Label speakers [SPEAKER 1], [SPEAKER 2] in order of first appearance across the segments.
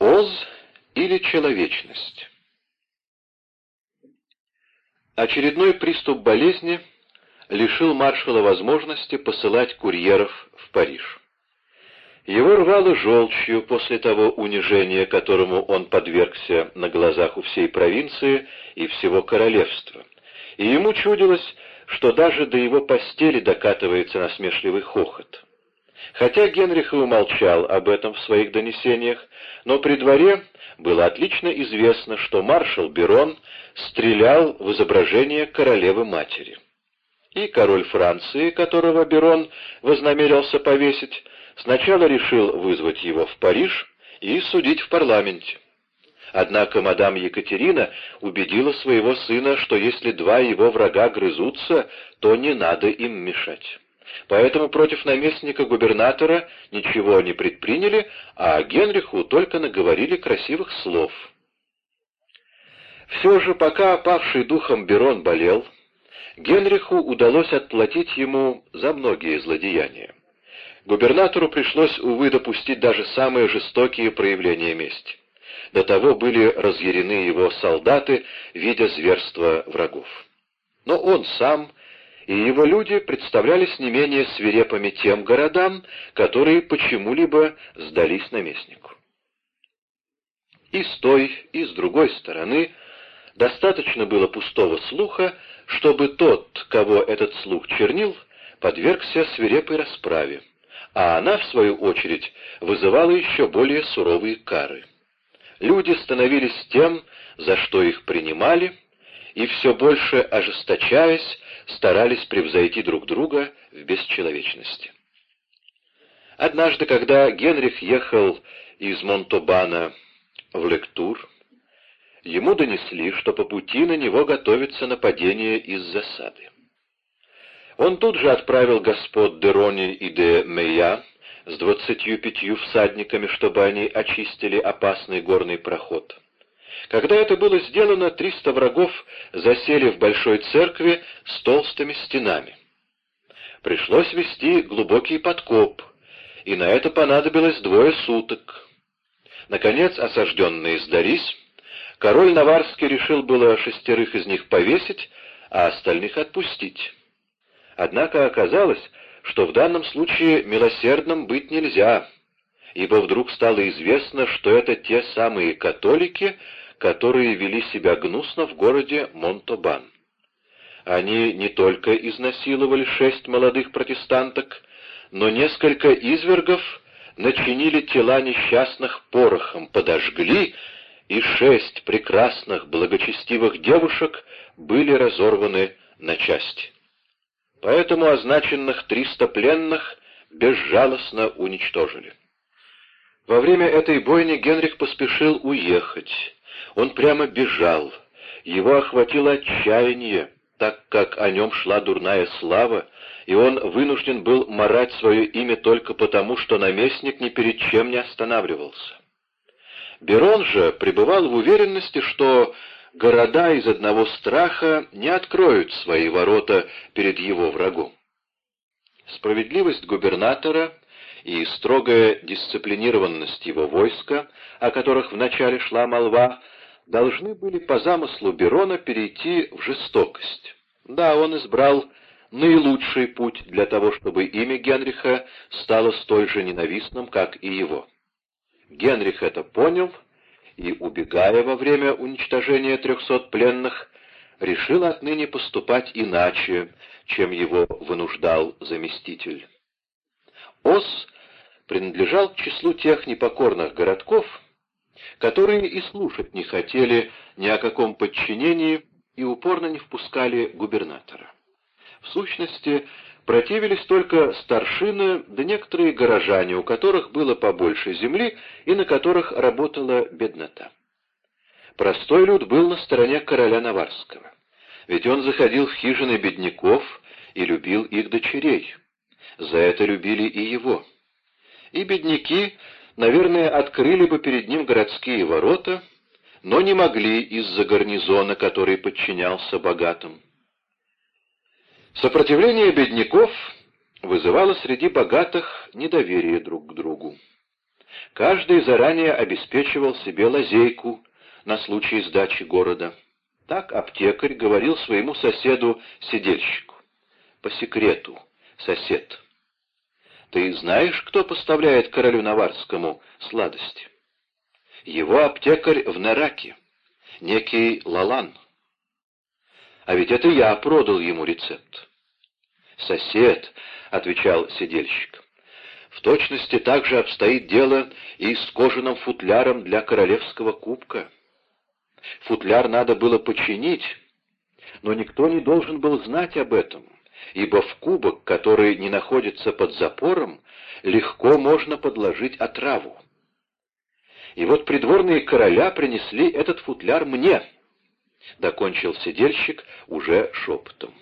[SPEAKER 1] Оз или человечность? Очередной приступ болезни лишил маршала возможности посылать курьеров в Париж. Его рвало желчью после того унижения, которому он подвергся на глазах у всей провинции и всего королевства, и ему чудилось, что даже до его постели докатывается насмешливый хохот. Хотя Генрих и умолчал об этом в своих донесениях, но при дворе было отлично известно, что маршал Берон стрелял в изображение королевы-матери. И король Франции, которого Берон вознамерился повесить, сначала решил вызвать его в Париж и судить в парламенте. Однако мадам Екатерина убедила своего сына, что если два его врага грызутся, то не надо им мешать. Поэтому против наместника губернатора ничего не предприняли, а Генриху только наговорили красивых слов. Все же, пока опавший духом Берон болел, Генриху удалось отплатить ему за многие злодеяния. Губернатору пришлось, увы, допустить даже самые жестокие проявления мести. До того были разъярены его солдаты, видя зверства врагов. Но он сам и его люди представлялись не менее свирепыми тем городам, которые почему-либо сдались наместнику. И с той, и с другой стороны достаточно было пустого слуха, чтобы тот, кого этот слух чернил, подвергся свирепой расправе, а она, в свою очередь, вызывала еще более суровые кары. Люди становились тем, за что их принимали, и все больше ожесточаясь, старались превзойти друг друга в бесчеловечности. Однажды, когда Генрих ехал из Монтобана в Лектур, ему донесли, что по пути на него готовится нападение из засады. Он тут же отправил господ де Рони и де Мея с двадцатью пятью всадниками, чтобы они очистили опасный горный проход. Когда это было сделано, триста врагов засели в большой церкви с толстыми стенами. Пришлось вести глубокий подкоп, и на это понадобилось двое суток. Наконец осажденные сдались, король Наварский решил было шестерых из них повесить, а остальных отпустить. Однако оказалось, что в данном случае милосердным быть нельзя, ибо вдруг стало известно, что это те самые католики, которые вели себя гнусно в городе Монтобан. Они не только изнасиловали шесть молодых протестанток, но несколько извергов начинили тела несчастных порохом, подожгли, и шесть прекрасных благочестивых девушек были разорваны на части. Поэтому означенных триста пленных безжалостно уничтожили. Во время этой бойни Генрих поспешил уехать, он прямо бежал. Его охватило отчаяние, так как о нем шла дурная слава, и он вынужден был марать свое имя только потому, что наместник ни перед чем не останавливался. Берон же пребывал в уверенности, что города из одного страха не откроют свои ворота перед его врагом. Справедливость губернатора и строгая дисциплинированность его войска, о которых вначале шла молва, должны были по замыслу Берона перейти в жестокость. Да, он избрал наилучший путь для того, чтобы имя Генриха стало столь же ненавистным, как и его. Генрих это понял и, убегая во время уничтожения трехсот пленных, решил отныне поступать иначе, чем его вынуждал заместитель. Ос принадлежал к числу тех непокорных городков, которые и слушать не хотели ни о каком подчинении и упорно не впускали губернатора. В сущности, противились только старшины да некоторые горожане, у которых было побольше земли и на которых работала беднота. Простой люд был на стороне короля Наварского, ведь он заходил в хижины бедняков и любил их дочерей. За это любили и его. И бедняки наверное, открыли бы перед ним городские ворота, но не могли из-за гарнизона, который подчинялся богатым. Сопротивление бедняков вызывало среди богатых недоверие друг к другу. Каждый заранее обеспечивал себе лазейку на случай сдачи города. Так аптекарь говорил своему соседу-сидельщику. По секрету, сосед. Ты знаешь, кто поставляет королю Наварскому сладости? Его аптекарь в Нераке, некий Лалан. А ведь это я продал ему рецепт. «Сосед», — отвечал сидельщик, — «в точности так же обстоит дело и с кожаным футляром для королевского кубка. Футляр надо было починить, но никто не должен был знать об этом, ибо в кубок, который не находится под запором, легко можно подложить отраву. И вот придворные короля принесли этот футляр мне, — докончил сидельщик уже шепотом.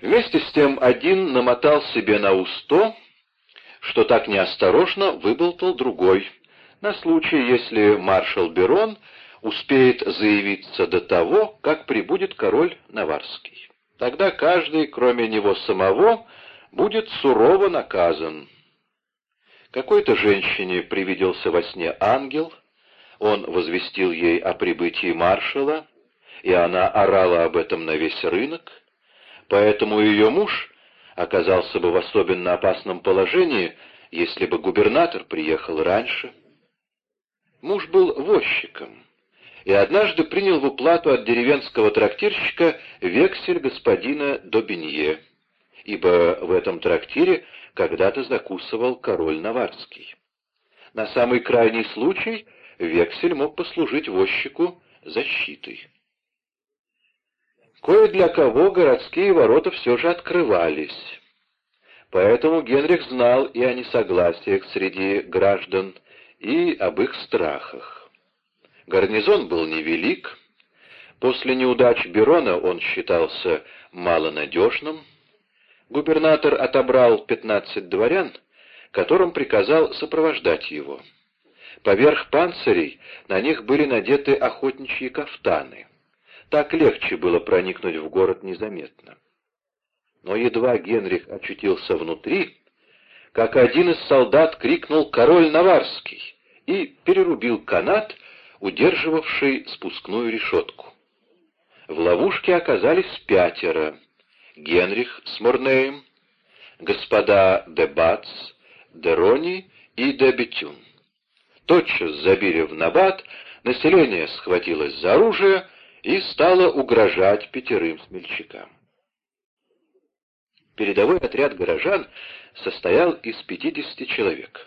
[SPEAKER 1] Вместе с тем один намотал себе на усто, что так неосторожно выболтал другой, на случай, если маршал Берон успеет заявиться до того, как прибудет король Наварский. Тогда каждый, кроме него самого, будет сурово наказан. Какой-то женщине привиделся во сне ангел, он возвестил ей о прибытии маршала, и она орала об этом на весь рынок, поэтому ее муж оказался бы в особенно опасном положении, если бы губернатор приехал раньше. Муж был возчиком и однажды принял в уплату от деревенского трактирщика вексель господина Добинье, ибо в этом трактире когда-то закусывал король Наварский. На самый крайний случай вексель мог послужить возчику защитой. Кое для кого городские ворота все же открывались. Поэтому Генрих знал и о несогласиях среди граждан, и об их страхах. Гарнизон был невелик. После неудач Берона он считался малонадежным. Губернатор отобрал пятнадцать дворян, которым приказал сопровождать его. Поверх панцирей на них были надеты охотничьи кафтаны. Так легче было проникнуть в город незаметно. Но едва Генрих очутился внутри, как один из солдат крикнул «Король Наварский!» и перерубил канат, удерживавший спускную решетку. В ловушке оказались пятеро — Генрих с Морнеем, господа де Бац, де Рони и де Бетюн. Тотчас забили в набат, население схватилось за оружие — и стала угрожать пятерым смельчакам. Передовой отряд горожан состоял из пятидесяти человек.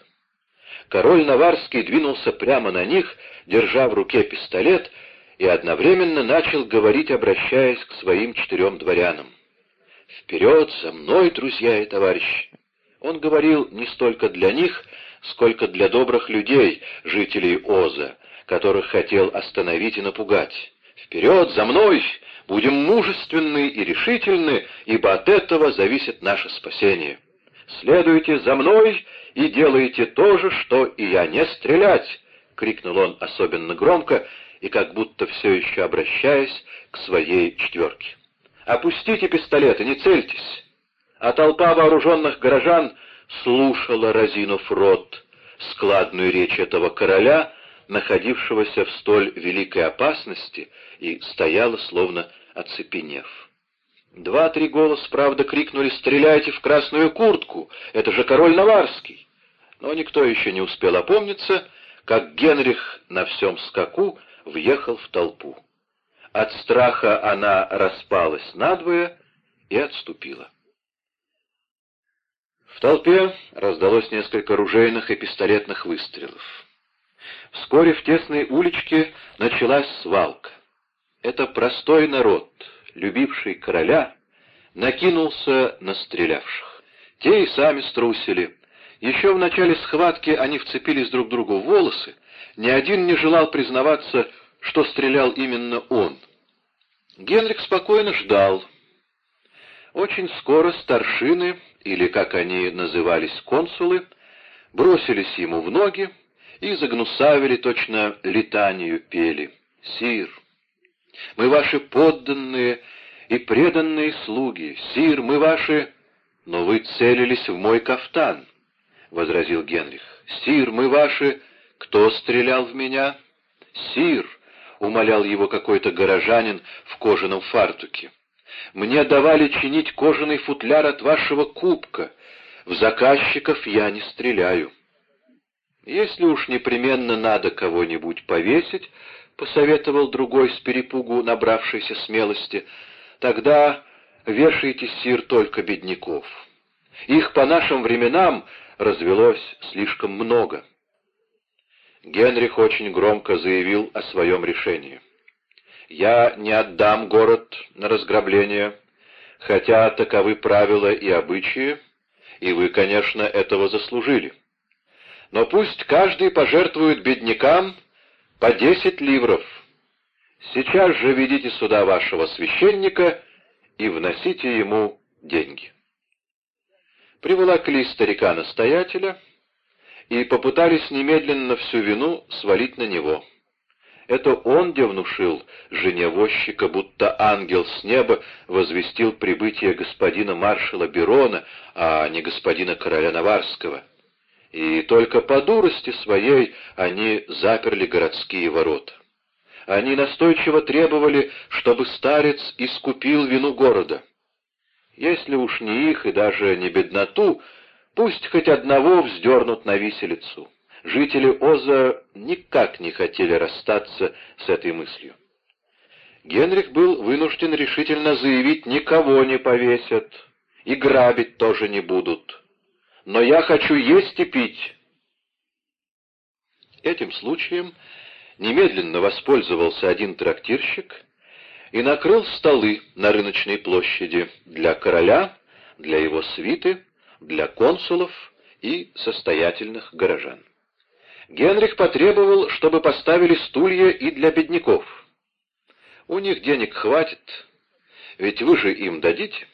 [SPEAKER 1] Король Наварский двинулся прямо на них, держа в руке пистолет, и одновременно начал говорить, обращаясь к своим четырем дворянам. «Вперед, за мной, друзья и товарищи!» Он говорил не столько для них, сколько для добрых людей, жителей Оза, которых хотел остановить и напугать. Вперед, за мной! Будем мужественны и решительны, ибо от этого зависит наше спасение. Следуйте за мной и делайте то же, что и я, не стрелять!» — крикнул он особенно громко и как будто все еще обращаясь к своей четверке. «Опустите пистолеты, не цельтесь!» А толпа вооруженных горожан слушала, разинув рот, складную речь этого короля — находившегося в столь великой опасности, и стояла, словно оцепенев. Два-три голоса, правда, крикнули «Стреляйте в красную куртку! Это же король Наварский!» Но никто еще не успел опомниться, как Генрих на всем скаку въехал в толпу. От страха она распалась надвое и отступила. В толпе раздалось несколько ружейных и пистолетных выстрелов. Вскоре в тесной уличке началась свалка. Это простой народ, любивший короля, накинулся на стрелявших. Те и сами струсили. Еще в начале схватки они вцепились друг другу в волосы, ни один не желал признаваться, что стрелял именно он. Генрих спокойно ждал. Очень скоро старшины, или, как они назывались, консулы, бросились ему в ноги, и загнусавили точно летанию пели. «Сир, мы ваши подданные и преданные слуги. Сир, мы ваши...» «Но вы целились в мой кафтан», — возразил Генрих. сир, мы ваши...» «Кто стрелял в меня?» «Сир», — умолял его какой-то горожанин в кожаном фартуке. «Мне давали чинить кожаный футляр от вашего кубка. В заказчиков я не стреляю». «Если уж непременно надо кого-нибудь повесить», — посоветовал другой с перепугу набравшейся смелости, — «тогда вешайте, сир, только бедняков. Их по нашим временам развелось слишком много». Генрих очень громко заявил о своем решении. «Я не отдам город на разграбление, хотя таковы правила и обычаи, и вы, конечно, этого заслужили. Но пусть каждый пожертвует беднякам по десять ливров. Сейчас же ведите сюда вашего священника и вносите ему деньги». Приволокли старика-настоятеля, и попытались немедленно всю вину свалить на него. Это он где внушил жене возчика, будто ангел с неба возвестил прибытие господина маршала Берона, а не господина короля Наварского. И только по дурости своей они заперли городские ворота. Они настойчиво требовали, чтобы старец искупил вину города. Если уж не их и даже не бедноту, Пусть хоть одного вздернут на виселицу. Жители Оза никак не хотели расстаться с этой мыслью. Генрих был вынужден решительно заявить, никого не повесят, и грабить тоже не будут. Но я хочу есть и пить. Этим случаем немедленно воспользовался один трактирщик и накрыл столы на рыночной площади для короля, для его свиты для консулов и состоятельных горожан. Генрих потребовал, чтобы поставили стулья и для бедняков. У них денег хватит, ведь вы же им дадите.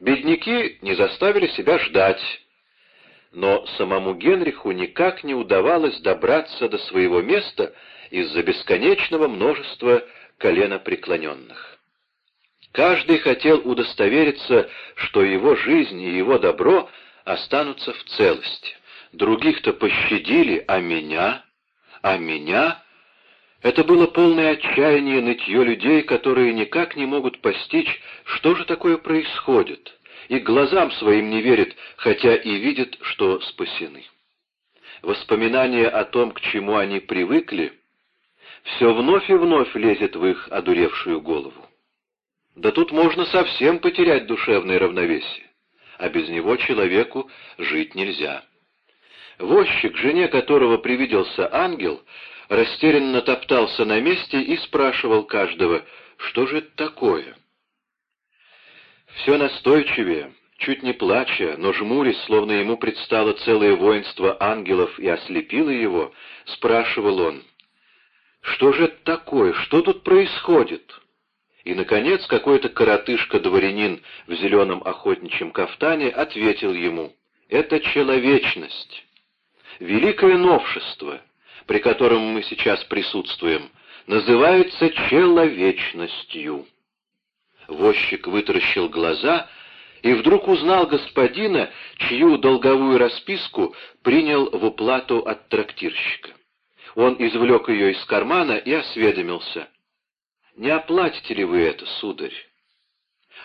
[SPEAKER 1] Бедняки не заставили себя ждать, но самому Генриху никак не удавалось добраться до своего места из-за бесконечного множества коленопреклоненных. Каждый хотел удостовериться, что его жизнь и его добро останутся в целости. Других-то пощадили, а меня? А меня? Это было полное отчаяние нытье людей, которые никак не могут постичь, что же такое происходит, и глазам своим не верят, хотя и видят, что спасены. Воспоминание о том, к чему они привыкли, все вновь и вновь лезет в их одуревшую голову. Да тут можно совсем потерять душевное равновесие, а без него человеку жить нельзя. Возчик, жене которого привиделся ангел, растерянно топтался на месте и спрашивал каждого, что же это такое. Все настойчивее, чуть не плача, но жмурясь, словно ему предстало целое воинство ангелов и ослепило его, спрашивал он, «Что же это такое? Что тут происходит?» И, наконец, какой-то коротышка-дворянин в зеленом охотничьем кафтане ответил ему, «Это человечность, великое новшество, при котором мы сейчас присутствуем, называется человечностью». Возчик вытаращил глаза и вдруг узнал господина, чью долговую расписку принял в уплату от трактирщика. Он извлек ее из кармана и осведомился — не оплатите ли вы это, сударь?»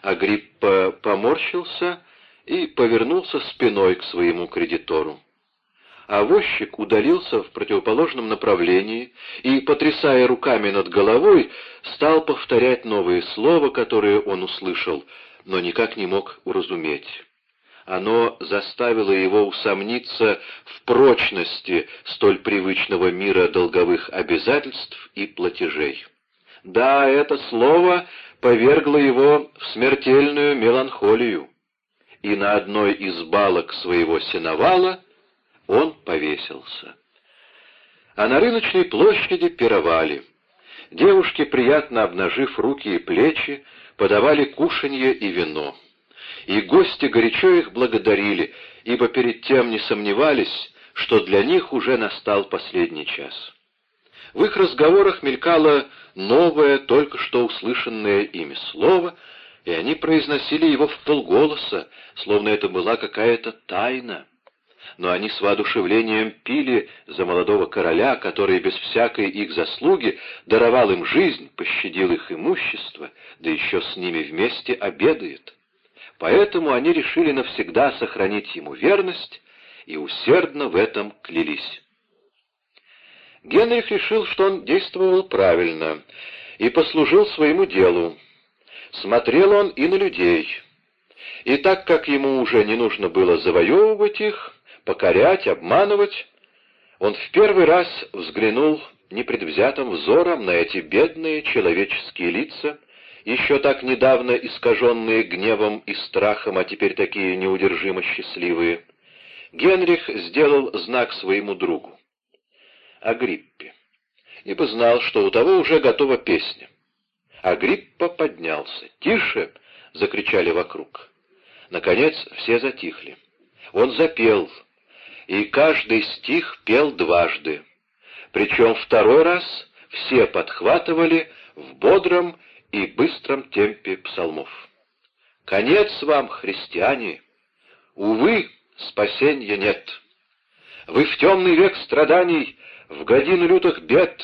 [SPEAKER 1] Агриппа поморщился и повернулся спиной к своему кредитору. А возчик удалился в противоположном направлении и, потрясая руками над головой, стал повторять новые слова, которые он услышал, но никак не мог уразуметь. Оно заставило его усомниться в прочности столь привычного мира долговых обязательств и платежей. Да, это слово повергло его в смертельную меланхолию, и на одной из балок своего сеновала он повесился. А на рыночной площади пировали. Девушки, приятно обнажив руки и плечи, подавали кушанье и вино. И гости горячо их благодарили, ибо перед тем не сомневались, что для них уже настал последний час. В их разговорах мелькало новое, только что услышанное ими слово, и они произносили его в полголоса, словно это была какая-то тайна. но они с воодушевлением пили за молодого короля, который без всякой их заслуги даровал им жизнь, пощадил их имущество, да еще с ними вместе обедает. Поэтому они решили навсегда сохранить ему верность и усердно в этом клялись. Генрих решил, что он действовал правильно и послужил своему делу. Смотрел он и на людей. И так как ему уже не нужно было завоевывать их, покорять, обманывать, он в первый раз взглянул непредвзятым взором на эти бедные человеческие лица, еще так недавно искаженные гневом и страхом, а теперь такие неудержимо счастливые. Генрих сделал знак своему другу, Агриппе, ибо знал, что у того уже готова песня. Агриппа поднялся. «Тише!» — закричали вокруг. Наконец все затихли. Он запел, и каждый стих пел дважды. Причем второй раз все подхватывали в бодром и быстром темпе псалмов. «Конец вам, христиане! Увы, спасенья нет! Вы в темный век страданий, в годину лютых бед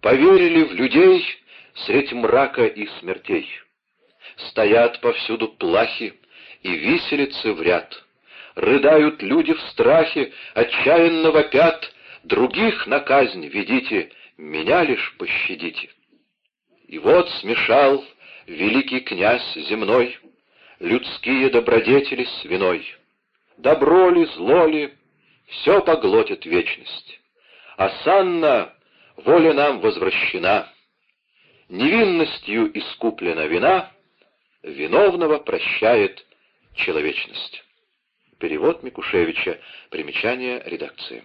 [SPEAKER 1] поверили в людей средь мрака и смертей. Стоят повсюду плахи и виселицы в ряд. Рыдают люди в страхе, отчаянно вопят, Других на казнь ведите, меня лишь пощадите. И вот смешал великий князь земной Людские добродетели с виной. Добро ли, зло ли, все поглотит вечность. Асанна, воля нам возвращена. Невинностью искуплена вина, Виновного прощает человечность. Перевод Микушевича. Примечание редакции.